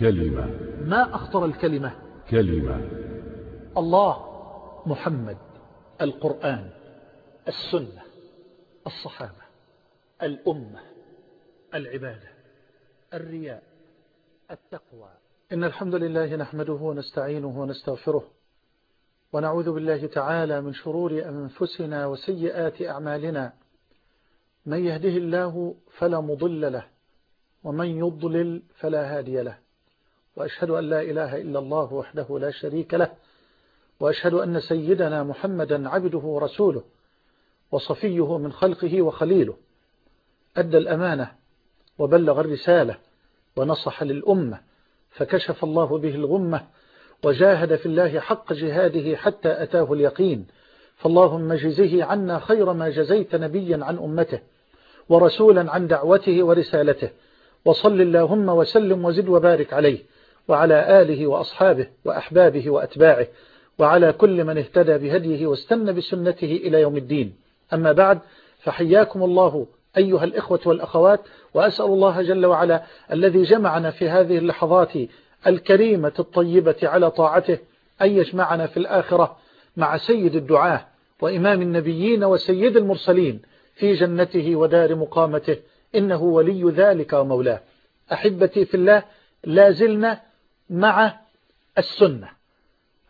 كلمة. ما أخطر الكلمة؟ كلمة. الله محمد القرآن السنة الصحابة الأمة العبادة الرياء التقوى. إن الحمد لله نحمده ونستعينه ونستغفره ونعوذ بالله تعالى من شرور أنفسنا وسيئات أعمالنا. من يهده الله فلا مضل له ومن يضلل فلا هادي له. وأشهد أن لا إله إلا الله وحده لا شريك له وأشهد أن سيدنا محمدا عبده ورسوله وصفيه من خلقه وخليله أدى الأمانة وبلغ الرسالة ونصح للأمة فكشف الله به الغمة وجاهد في الله حق جهاده حتى أتاه اليقين فاللهم جزه عنا خير ما جزيت نبيا عن أمته ورسولا عن دعوته ورسالته وصل اللهم وسلم وزد وبارك عليه وعلى آله وأصحابه وأحبابه وأتباعه وعلى كل من اهتدى بهديه واستنى بسنته إلى يوم الدين. أما بعد فحياكم الله أيها الإخوة والأخوات وأسأل الله جل وعلا الذي جمعنا في هذه اللحظات الكريمة الطيبة على طاعته أن يجمعنا في الآخرة مع سيد الدعاة وإمام النبيين وسيد المرسلين في جنته ودار مقامته إنه ولي ذلك ومولاه. أحبتي في الله لازلنا مع السنة.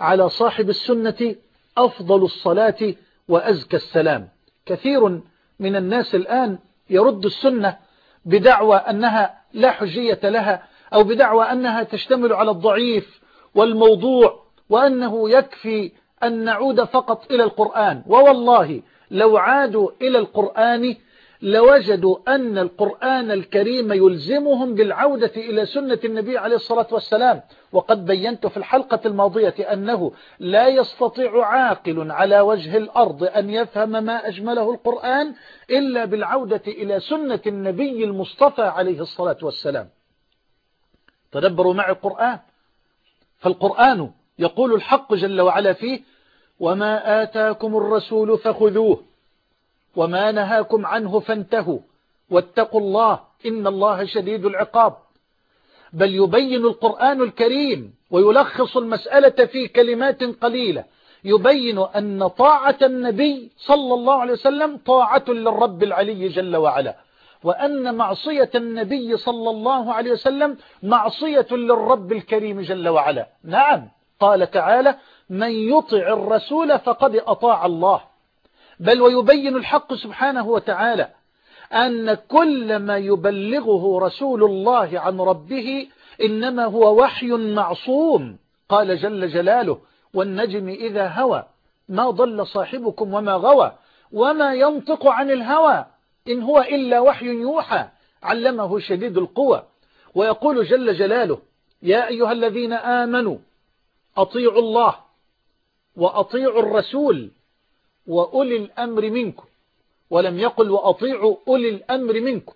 على صاحب السنة أفضل الصلاة وأزكى السلام. كثير من الناس الآن يرد السنة بدعوى أنها لا حجية لها أو بدعوى أنها تشتمل على الضعيف والموضوع وأنه يكفي أن نعود فقط إلى القرآن. ووالله لو عادوا إلى القرآن لوجدوا أن القرآن الكريم يلزمهم بالعودة إلى سنة النبي عليه الصلاة والسلام. وقد بينت في الحلقة الماضية أنه لا يستطيع عاقل على وجه الأرض أن يفهم ما أجمله القرآن إلا بالعودة إلى سنة النبي المصطفى عليه الصلاة والسلام. تدبروا مع القرآن؟ فالقرآن يقول الحق جل وعلا فيه وما آتاكم الرسول فخذوه وما نهاكم عنه فانتهوا. واتقوا الله إن الله شديد العقاب. بل يبين القرآن الكريم ويلخص المسألة في كلمات قليلة. يبين أن طاعة النبي صلى الله عليه وسلم طاعة للرب العلي جل وعلا. وأن معصية النبي صلى الله عليه وسلم معصية للرب الكريم جل وعلا. نعم قال تعالى من يطع الرسول فقد أطاع الله. بل ويبين الحق سبحانه وتعالى أن كل ما يبلغه رسول الله عن ربه إنما هو وحي معصوم. قال جل جلاله والنجم إذا هوى ما ضل صاحبكم وما غوى وما ينطق عن الهوى إن هو إلا وحي يوحى علمه شديد القوى. ويقول جل جلاله يا أيها الذين آمنوا أطيعوا الله وأطيعوا الرسول وأولي الأمر منكم ولم يقل وأطيعوا أولي الأمر منكم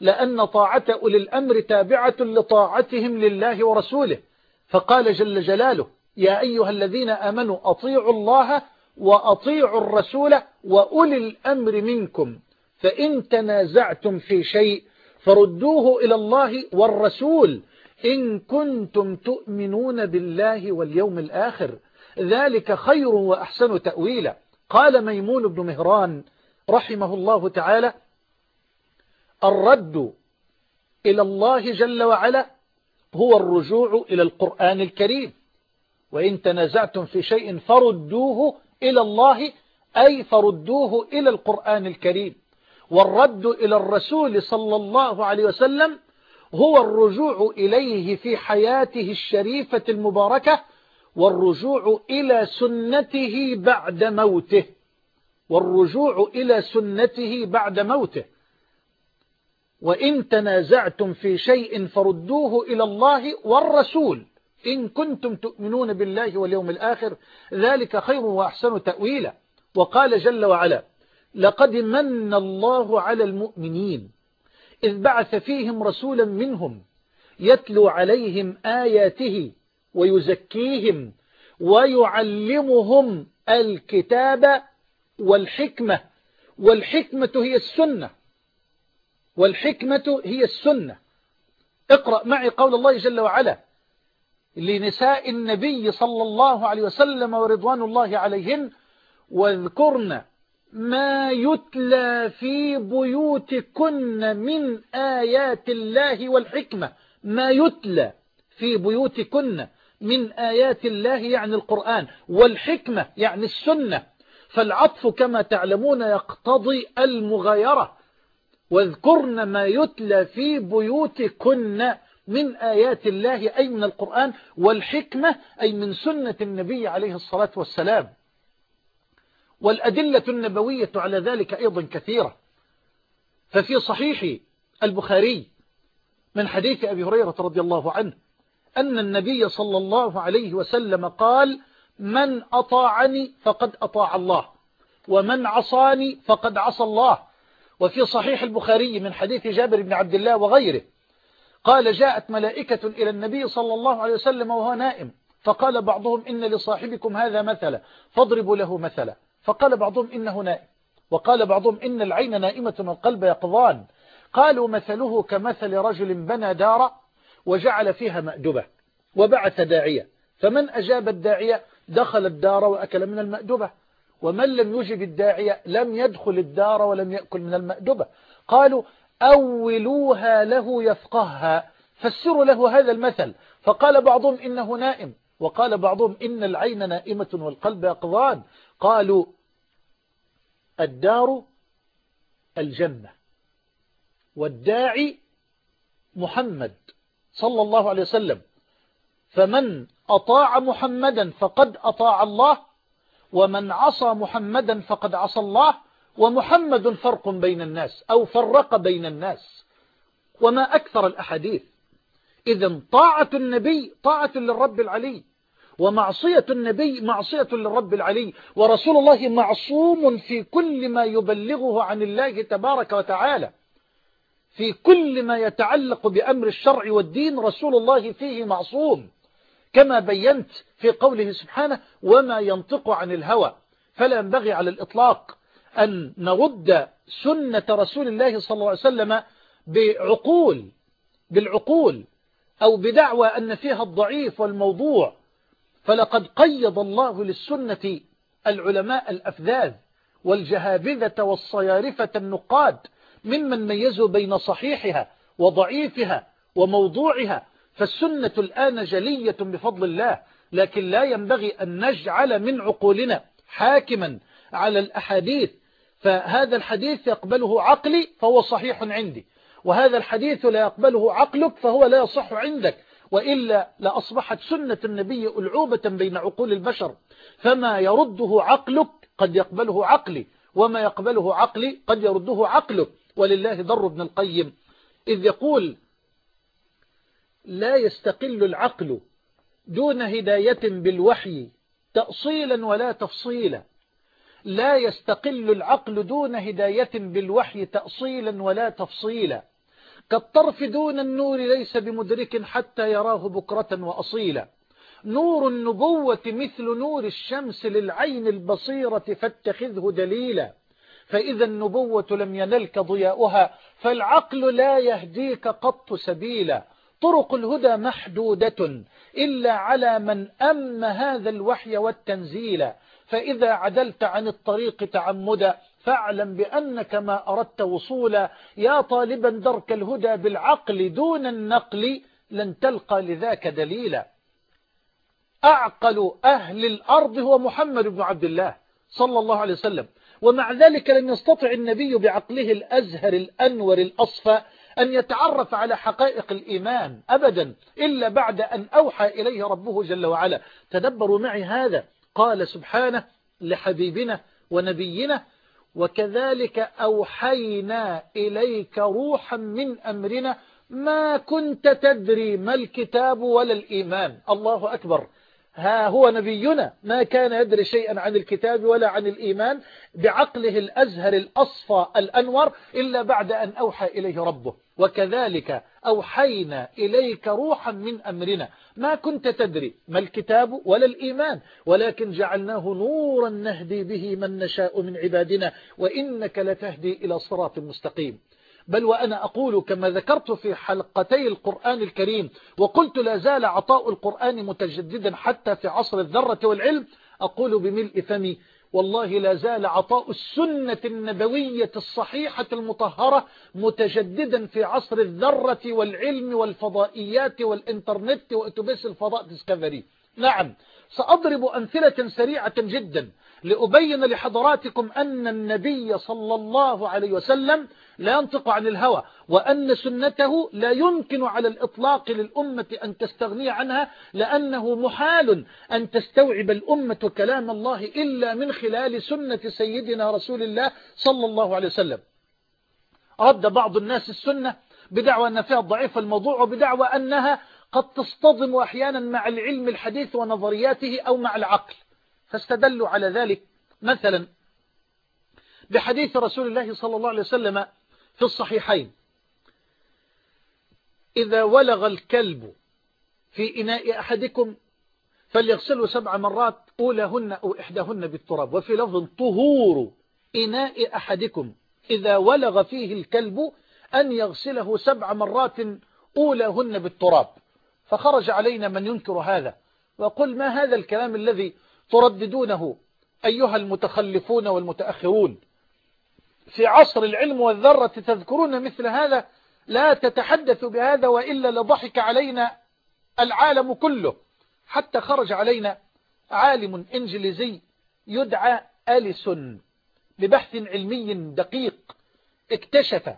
لأن طاعة أولي الأمر تابعة لطاعتهم لله ورسوله. فقال جل جلاله يا أيها الذين آمنوا أطيعوا الله وأطيعوا الرسول وأولي الأمر منكم فإن تنازعتم في شيء فردوه إلى الله والرسول إن كنتم تؤمنون بالله واليوم الآخر. ذلك خير وأحسن تأويلا. قال ميمون بن مهران رحمه الله تعالى الرد إلى الله جل وعلا هو الرجوع إلى القرآن الكريم. وإن تنازعتم في شيء فردوه إلى الله أي فردوه إلى القرآن الكريم. والرد إلى الرسول صلى الله عليه وسلم هو الرجوع إليه في حياته الشريفة المباركة والرجوع إلى سنته بعد موته. والرجوع إلى سنته بعد موته. وإن تنازعتم في شيء فردوه إلى الله والرسول. إن كنتم تؤمنون بالله واليوم الآخر ذلك خير وأحسن تأويلا. وقال جل وعلا لقد من الله على المؤمنين. إذ بعث فيهم رسولا منهم يتلو عليهم آياته ويزكيهم ويعلمهم الكتاب والحكمة. والحكمة هي السنة. والحكمة هي السنة. اقرأ معي قول الله جل وعلا لنساء النبي صلى الله عليه وسلم ورضوان الله عليهن واذكرن ما يتلى في بيوتكن من آيات الله والحكمة. ما يتلى في بيوتكن. من آيات الله يعني القرآن والحكمة يعني السنة. فالعطف كما تعلمون يقتضي المغايرة. واذكرن ما يتلى في بيوتكن من آيات الله أي من القرآن والحكمة أي من سنة النبي عليه الصلاة والسلام. والأدلة النبوية على ذلك أيضا كثيرة. ففي صحيح البخاري من حديث أبي هريرة رضي الله عنه أن النبي صلى الله عليه وسلم قال من أطاعني فقد أطاع الله ومن عصاني فقد عصى الله. وفي صحيح البخاري من حديث جابر بن عبد الله وغيره قال جاءت ملائكة إلى النبي صلى الله عليه وسلم وهو نائم فقال بعضهم إن لصاحبكم هذا مثلا فاضربوا له مثلا. فقال بعضهم إنه نائم. وقال بعضهم إن العين نائمة والقلب يقظان. قالوا مثله كمثل رجل بنى دار وجعل فيها مأدبة وبعث داعية. فمن أجاب الداعية؟ دخل الدار وأكل من المأدبة. ومن لم يجب الداعية؟ لم يدخل الدار ولم يأكل من المأدبة. قالوا أولوها له يفقهها فسروا له هذا المثل. فقال بعضهم إنه نائم وقال بعضهم إن العين نائمة والقلب يقظان قالوا الدار الجنة والداعي محمد. صلى الله عليه وسلم. فمن أطاع محمدا فقد أطاع الله ومن عصى محمدا فقد عصى الله ومحمد فرق بين الناس أو فرق بين الناس. وما أكثر الأحاديث. إذا طاعة النبي طاعة للرب العلي ومعصية النبي معصية للرب العلي ورسول الله معصوم في كل ما يبلغه عن الله تبارك وتعالى. في كل ما يتعلق بأمر الشرع والدين رسول الله فيه معصوم. كما بينت في قوله سبحانه وما ينطق عن الهوى. فلا ينبغي على الإطلاق أن نرد سنة رسول الله صلى الله عليه وسلم بعقول بالعقول أو بدعوى أن فيها الضعيف والموضوع. فلقد قيض الله للسنة العلماء الأفذاذ والجهابذة والصيارفة النقاد ممن ميزوا بين صحيحها وضعيفها وموضوعها فالسنة الآن جلية بفضل الله لكن لا ينبغي أن نجعل من عقولنا حاكما على الأحاديث. فهذا الحديث يقبله عقلي فهو صحيح عندي وهذا الحديث لا يقبله عقلك فهو لا يصح عندك وإلا لأصبحت سنة النبي ألعوبة بين عقول البشر. فما يرده عقلك قد يقبله عقلي وما يقبله عقلي قد يرده عقلك. ولله ضر ابن القيم إذ يقول لا يستقل العقل دون هداية بالوحي تأصيلا ولا تفصيلا. لا يستقل العقل دون هداية بالوحي تأصيلا ولا تفصيلا. كالطرف دون النور ليس بمدرك حتى يراه بكرة وأصيلا. نور النبوة مثل نور الشمس للعين البصيرة فاتخذه دليلا. فإذا النبوة لم ينلك ضياؤها فالعقل لا يهديك قط سبيلا. طرق الهدى محدودة إلا على من أم هذا الوحي والتنزيل. فإذا عدلت عن الطريق تعمدا فاعلم بأنك ما أردت وصولا. يا طالبا درك الهدى بالعقل دون النقل لن تلقى لذاك دليلا. أعقل أهل الأرض هو محمد بن عبد الله صلى الله عليه وسلم. ومع ذلك لم يستطع النبي بعقله الأزهر الأنور الأصفى أن يتعرف على حقائق الإيمان أبدا إلا بعد أن أوحى إليه ربه جل وعلا. تدبروا معي هذا. قال سبحانه لحبيبنا ونبينا وكذلك أوحينا إليك روحا من أمرنا ما كنت تدري ما الكتاب ولا الإيمان. الله أكبر. ها هو نبينا ما كان يدري شيئا عن الكتاب ولا عن الإيمان بعقله الأزهر الأصفى الأنور إلا بعد أن أوحى إليه ربه. وكذلك أوحينا إليك روحا من أمرنا. ما كنت تدري ما الكتاب ولا الإيمان ولكن جعلناه نورا نهدي به من نشاء من عبادنا وإنك لتهدي إلى صراط مستقيم. بل وأنا أقول كما ذكرت في حلقتي القرآن الكريم وقلت لا زال عطاء القرآن متجددا حتى في عصر الذرة والعلم أقول بملء فمي والله لا زال عطاء السنة النبوية الصحيحة المطهرة متجددا في عصر الذرة والعلم والفضائيات والإنترنت وأتوبيس الفضاء ديسكفري. نعم سأضرب أمثلة سريعة جدا لأبين لحضراتكم أن النبي صلى الله عليه وسلم لا ينطق عن الهوى وأن سنته لا يمكن على الإطلاق للأمة أن تستغني عنها لأنه محال أن تستوعب الأمة كلام الله إلا من خلال سنة سيدنا رسول الله صلى الله عليه وسلم. رد بعض الناس السنة بدعوى أن فيها الضعيف الموضوع وبدعوى أنها قد تصطدم أحيانا مع العلم الحديث ونظرياته أو مع العقل. فاستدلوا على ذلك. مثلا بحديث رسول الله صلى الله عليه وسلم في الصحيحين. إذا ولغ الكلب في إناء أحدكم فليغسله سبع مرات أولهن أو إحداهن بالتراب. وفي لفظ طهور إناء أحدكم. إذا ولغ فيه الكلب أن يغسله سبع مرات أولهن بالتراب. فخرج علينا من ينكر هذا. وقل ما هذا الكلام الذي ترددونه أيها المتخلفون والمتأخرون؟ في عصر العلم والذرة تذكرون مثل هذا؟ لا تتحدث بهذا وإلا لضحك علينا العالم كله. حتى خرج علينا عالم إنجليزي يدعى أليسون ببحث علمي دقيق. اكتشف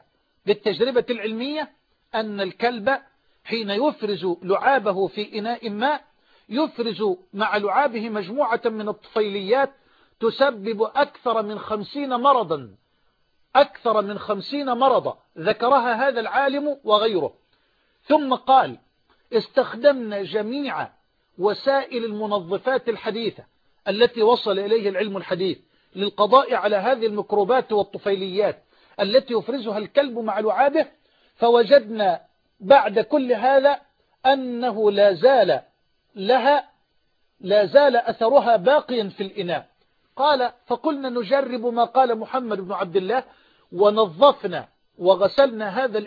بالتجربة العلمية أن الكلب حين يفرز لعابه في إناء ماء يفرز مع لعابه مجموعة من الطفيليات تسبب أكثر من خمسين مرضا أكثر من خمسين مرضا ذكرها هذا العالم وغيره. ثم قال استخدمنا جميع وسائل المنظفات الحديثة التي وصل إليه العلم الحديث للقضاء على هذه الميكروبات والطفيليات التي يفرزها الكلب مع لعابه فوجدنا بعد كل هذا أنه لا زال لها لا زال أثرها باقيا في الإناء. قال فقلنا نجرب ما قال محمد بن عبد الله ونظفنا وغسلنا هذا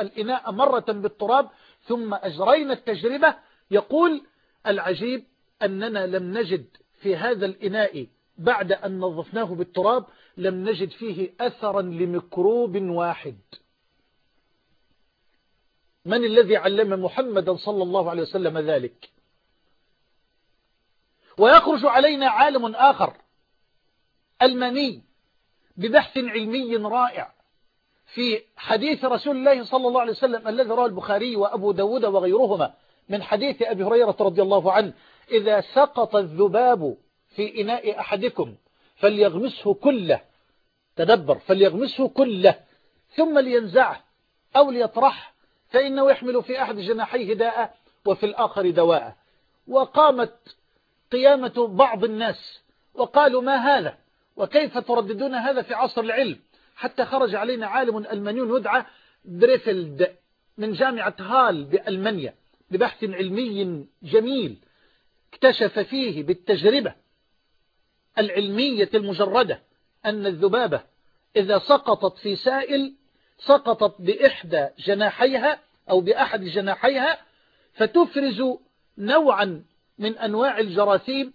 الإناء مرة بالتراب ثم أجرينا التجربة. يقول العجيب أننا لم نجد في هذا الإناء بعد أن نظفناه بالتراب لم نجد فيه أثرا لميكروب واحد. من الذي علم محمدا صلى الله عليه وسلم ذلك؟ ويخرج علينا عالم آخر ألماني ببحث علمي رائع في حديث رسول الله صلى الله عليه وسلم الذي رواه البخاري وأبو داود وغيرهما من حديث أبي هريرة رضي الله عنه إذا سقط الذباب في إناء أحدكم فليغمسه كله. تدبر فليغمسه كله ثم لينزعه أو ليطرح فإنه يحمل في أحد جناحيه داء وفي الآخر دواء. وقامت قيامة بعض الناس وقالوا ما هذا؟ وكيف ترددون هذا في عصر العلم؟ حتى خرج علينا عالم ألماني يدعى بريفلد من جامعة هال بألمانيا ببحث علمي جميل. اكتشف فيه بالتجربة العلمية المجردة أن الذبابة إذا سقطت في سائل سقطت بإحدى جناحيها أو بأحد جناحيها فتفرز نوعا من أنواع الجراثيم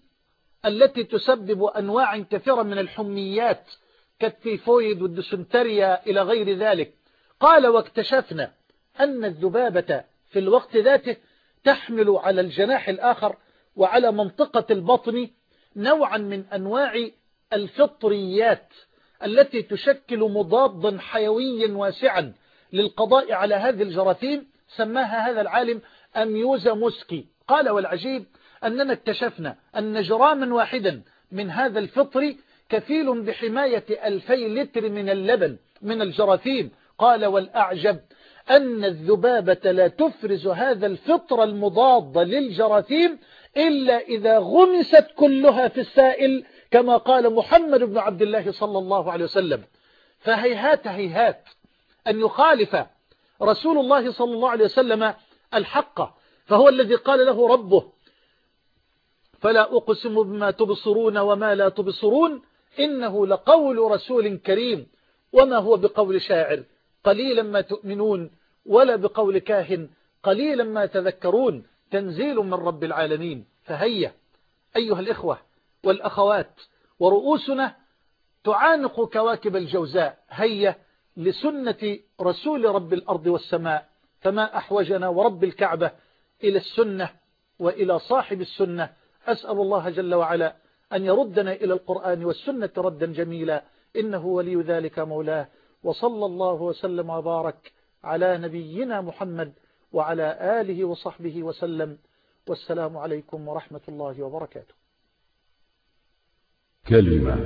التي تسبب أنواع كثيرة من الحميات كالتيفويد والدسنتريا إلى غير ذلك. قال واكتشفنا أن الذبابة في الوقت ذاته تحمل على الجناح الآخر وعلى منطقة البطن نوعا من أنواع الفطريات التي تشكل مضادا حيويا واسعا للقضاء على هذه الجراثيم سماها هذا العالم Empusa muscae. قال والعجيب أننا اكتشفنا أن جراما واحدا من هذا الفطر كفيل بحماية ألفي لتر من اللبن من الجراثيم. قال والأعجب أن الذبابة لا تفرز هذا الفطر المضاد للجراثيم إلا إذا غمست كلها في السائل كما قال محمد بن عبد الله صلى الله عليه وسلم. فهيهات هيهات أن يخالف رسول الله صلى الله عليه وسلم الحق فهو الذي قال له ربه فلا أقسم بما تبصرون وما لا تبصرون إنه لقول رسول كريم وما هو بقول شاعر قليلا ما تؤمنون ولا بقول كاهن قليلا ما تذكرون تنزيل من رب العالمين. فهيا أيها الإخوة والأخوات ورؤوسنا تعانق كواكب الجوزاء هيا لسنة رسول رب الأرض والسماء فما أحوجنا ورب الكعبة إلى السنة وإلى صاحب السنة. أسأل الله جل وعلا أن يردنا إلى القرآن والسنة ردا جميلا. إنه ولي ذلك مولاه. وصلى الله وسلم وبارك على نبينا محمد وعلى آله وصحبه وسلم. والسلام عليكم ورحمة الله وبركاته. كلمة.